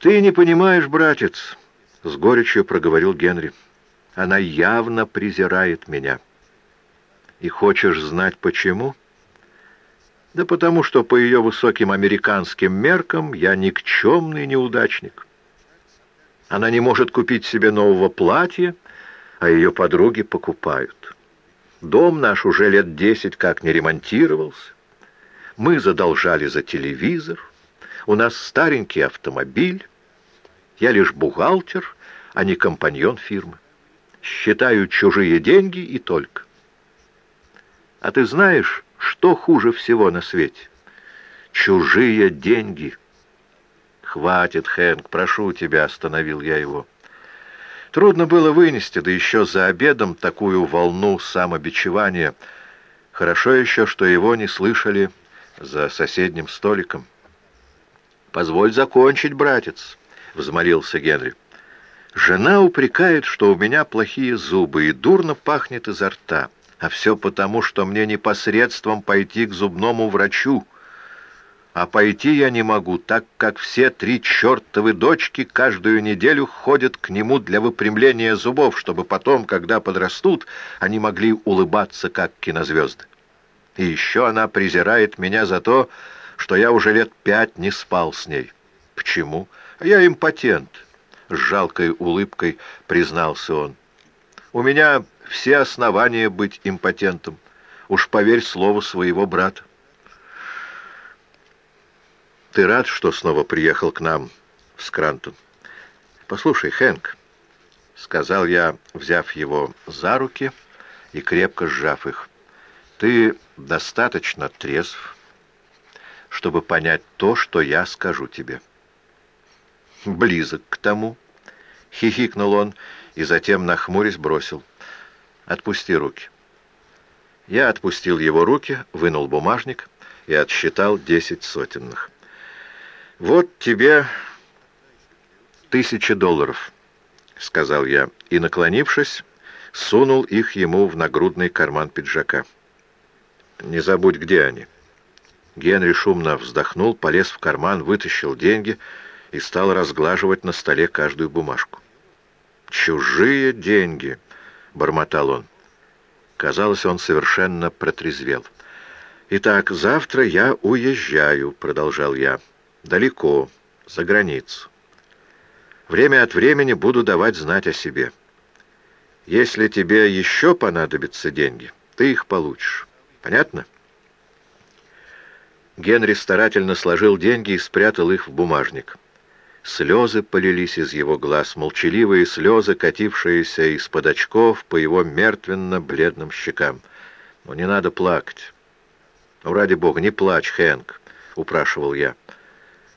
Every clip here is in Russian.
«Ты не понимаешь, братец», — с горечью проговорил Генри. «Она явно презирает меня». «И хочешь знать, почему?» «Да потому что по ее высоким американским меркам я никчемный неудачник». Она не может купить себе нового платья, а ее подруги покупают. Дом наш уже лет десять как не ремонтировался. Мы задолжали за телевизор. У нас старенький автомобиль. Я лишь бухгалтер, а не компаньон фирмы. Считаю чужие деньги и только. А ты знаешь, что хуже всего на свете? Чужие деньги — «Хватит, Хэнк, прошу тебя», — остановил я его. Трудно было вынести, да еще за обедом, такую волну самобичевания. Хорошо еще, что его не слышали за соседним столиком. «Позволь закончить, братец», — взмолился Генри. «Жена упрекает, что у меня плохие зубы и дурно пахнет изо рта, а все потому, что мне непосредством пойти к зубному врачу» а пойти я не могу, так как все три чертовы дочки каждую неделю ходят к нему для выпрямления зубов, чтобы потом, когда подрастут, они могли улыбаться, как кинозвезды. И еще она презирает меня за то, что я уже лет пять не спал с ней. Почему? Я импотент, — с жалкой улыбкой признался он. У меня все основания быть импотентом. Уж поверь слову своего брата. Ты рад, что снова приехал к нам в Скрантон? Послушай, Хэнк, — сказал я, взяв его за руки и крепко сжав их, — ты достаточно трезв, чтобы понять то, что я скажу тебе. Близок к тому, — хихикнул он и затем, нахмурясь, бросил. Отпусти руки. Я отпустил его руки, вынул бумажник и отсчитал десять сотенных. «Вот тебе тысяча долларов», — сказал я, и, наклонившись, сунул их ему в нагрудный карман пиджака. «Не забудь, где они». Генри шумно вздохнул, полез в карман, вытащил деньги и стал разглаживать на столе каждую бумажку. «Чужие деньги!» — бормотал он. Казалось, он совершенно протрезвел. «Итак, завтра я уезжаю», — продолжал я далеко, за границу. Время от времени буду давать знать о себе. Если тебе еще понадобятся деньги, ты их получишь. Понятно? Генри старательно сложил деньги и спрятал их в бумажник. Слезы полились из его глаз, молчаливые слезы, катившиеся из-под очков по его мертвенно-бледным щекам. «Ну, не надо плакать. Ну, ради бога, не плачь, Хэнк», — упрашивал я.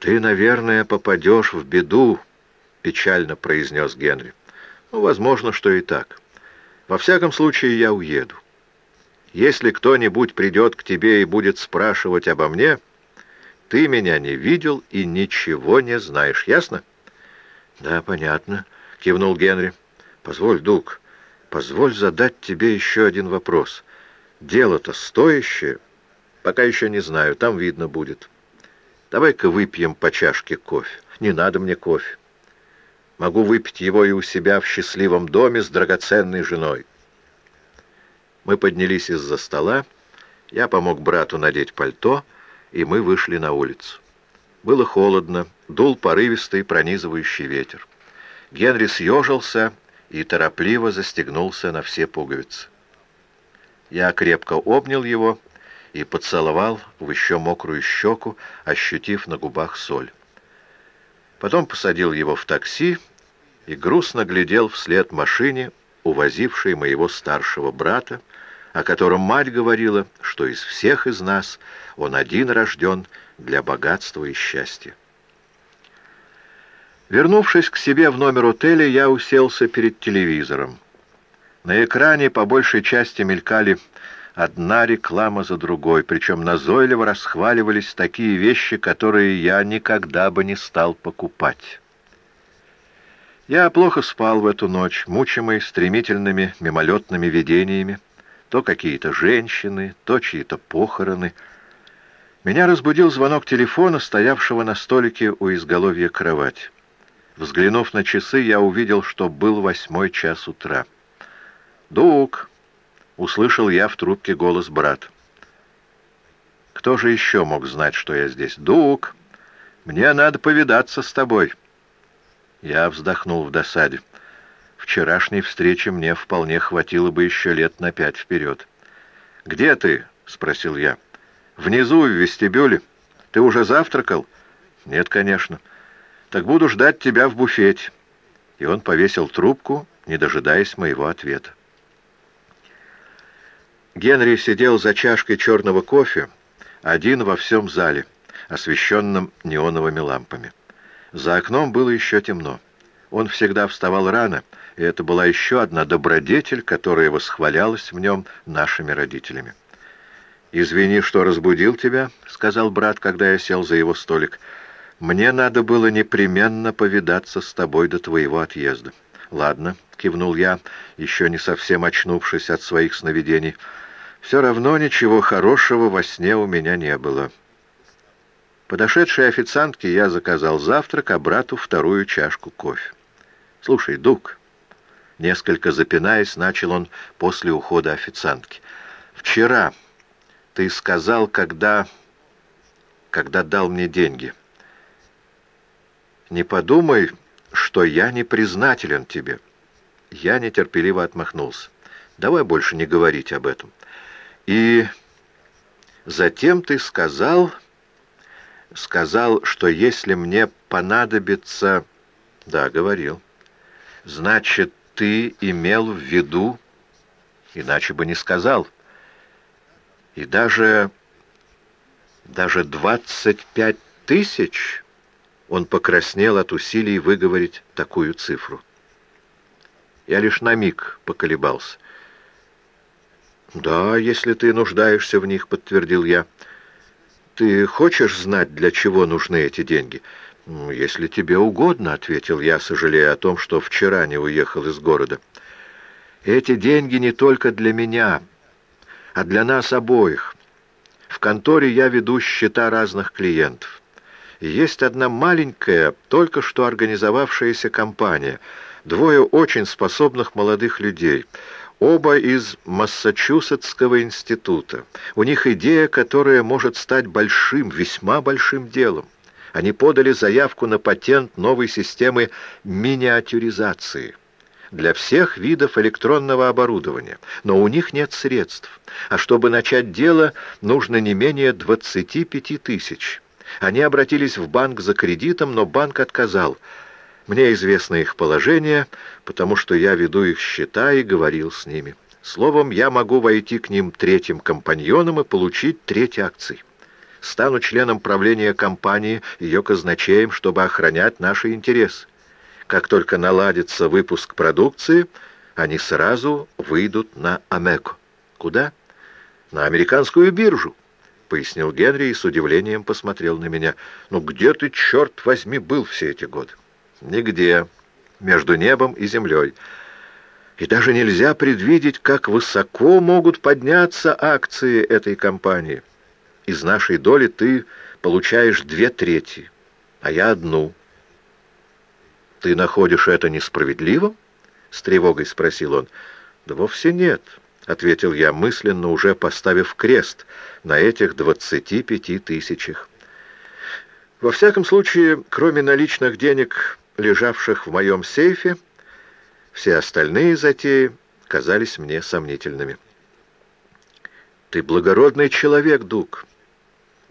«Ты, наверное, попадешь в беду», — печально произнес Генри. «Ну, возможно, что и так. Во всяком случае, я уеду. Если кто-нибудь придет к тебе и будет спрашивать обо мне, ты меня не видел и ничего не знаешь, ясно?» «Да, понятно», — кивнул Генри. «Позволь, Дуг, позволь задать тебе еще один вопрос. Дело-то стоящее?» «Пока еще не знаю, там видно будет». Давай-ка выпьем по чашке кофе. Не надо мне кофе. Могу выпить его и у себя в счастливом доме с драгоценной женой. Мы поднялись из-за стола, я помог брату надеть пальто, и мы вышли на улицу. Было холодно, дул порывистый пронизывающий ветер. Генри съежился и торопливо застегнулся на все пуговицы. Я крепко обнял его и поцеловал в еще мокрую щеку, ощутив на губах соль. Потом посадил его в такси и грустно глядел вслед машине, увозившей моего старшего брата, о котором мать говорила, что из всех из нас он один рожден для богатства и счастья. Вернувшись к себе в номер отеля, я уселся перед телевизором. На экране по большей части мелькали одна реклама за другой, причем назойливо расхваливались такие вещи, которые я никогда бы не стал покупать. Я плохо спал в эту ночь, мучимый стремительными мимолетными видениями, то какие-то женщины, то чьи-то похороны. Меня разбудил звонок телефона, стоявшего на столике у изголовья кровати. Взглянув на часы, я увидел, что был восьмой час утра. «Дук!» — услышал я в трубке голос брат. «Кто же еще мог знать, что я здесь?» «Дук! Мне надо повидаться с тобой!» Я вздохнул в досаде. Вчерашней встречи мне вполне хватило бы еще лет на пять вперед. «Где ты?» — спросил я. «Внизу, в вестибюле. Ты уже завтракал?» «Нет, конечно». «Так буду ждать тебя в буфете». И он повесил трубку, не дожидаясь моего ответа. Генри сидел за чашкой черного кофе, один во всем зале, освещенном неоновыми лампами. За окном было еще темно. Он всегда вставал рано, и это была еще одна добродетель, которая восхвалялась в нем нашими родителями. «Извини, что разбудил тебя», — сказал брат, когда я сел за его столик. «Мне надо было непременно повидаться с тобой до твоего отъезда». «Ладно», — кивнул я, еще не совсем очнувшись от своих сновидений. «Все равно ничего хорошего во сне у меня не было». Подошедшей официантке я заказал завтрак, а брату вторую чашку кофе. «Слушай, Дук», — несколько запинаясь, начал он после ухода официантки, «вчера ты сказал, когда... когда дал мне деньги. Не подумай, что я не признателен тебе». Я нетерпеливо отмахнулся. «Давай больше не говорить об этом». «И затем ты сказал...» сказал, что если мне понадобится... Да, говорил. Значит, ты имел в виду, иначе бы не сказал. И даже... даже двадцать пять тысяч... Он покраснел от усилий выговорить такую цифру. Я лишь на миг поколебался. «Да, если ты нуждаешься в них», — подтвердил я. «Ты хочешь знать, для чего нужны эти деньги?» «Ну, «Если тебе угодно», — ответил я, сожалея о том, что вчера не уехал из города. «Эти деньги не только для меня, а для нас обоих. В конторе я веду счета разных клиентов. Есть одна маленькая, только что организовавшаяся компания, двое очень способных молодых людей — Оба из Массачусетского института. У них идея, которая может стать большим, весьма большим делом. Они подали заявку на патент новой системы миниатюризации для всех видов электронного оборудования, но у них нет средств. А чтобы начать дело, нужно не менее 25 тысяч. Они обратились в банк за кредитом, но банк отказал – мне известно их положение, потому что я веду их счета и говорил с ними. Словом, я могу войти к ним третьим компаньоном и получить треть акций. Стану членом правления компании, ее казначеем, чтобы охранять наши интересы. Как только наладится выпуск продукции, они сразу выйдут на Амеко. Куда? На американскую биржу, — пояснил Генри и с удивлением посмотрел на меня. «Ну где ты, черт возьми, был все эти годы?» Нигде. Между небом и землей. И даже нельзя предвидеть, как высоко могут подняться акции этой компании. Из нашей доли ты получаешь две трети, а я одну. «Ты находишь это несправедливым?» — с тревогой спросил он. «Да вовсе нет», — ответил я, мысленно уже поставив крест на этих двадцати пяти тысячах. «Во всяком случае, кроме наличных денег лежавших в моем сейфе, все остальные затеи казались мне сомнительными. «Ты благородный человек, Дук,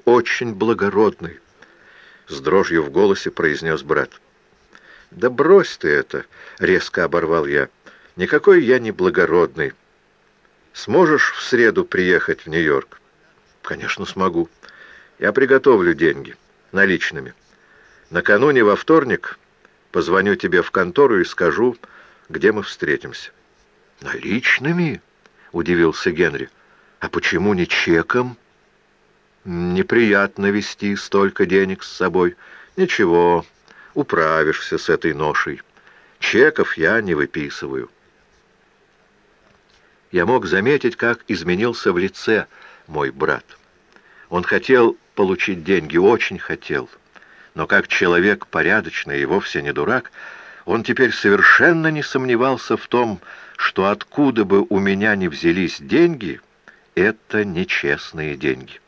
очень благородный», — с дрожью в голосе произнес брат. «Да брось ты это!» — резко оборвал я. «Никакой я не благородный. Сможешь в среду приехать в Нью-Йорк?» «Конечно, смогу. Я приготовлю деньги. Наличными. Накануне во вторник Позвоню тебе в контору и скажу, где мы встретимся». «Наличными?» — удивился Генри. «А почему не чеком?» «Неприятно вести столько денег с собой. Ничего, управишься с этой ношей. Чеков я не выписываю». Я мог заметить, как изменился в лице мой брат. Он хотел получить деньги, очень хотел. Но как человек порядочный и вовсе не дурак, он теперь совершенно не сомневался в том, что откуда бы у меня ни взялись деньги, это нечестные деньги.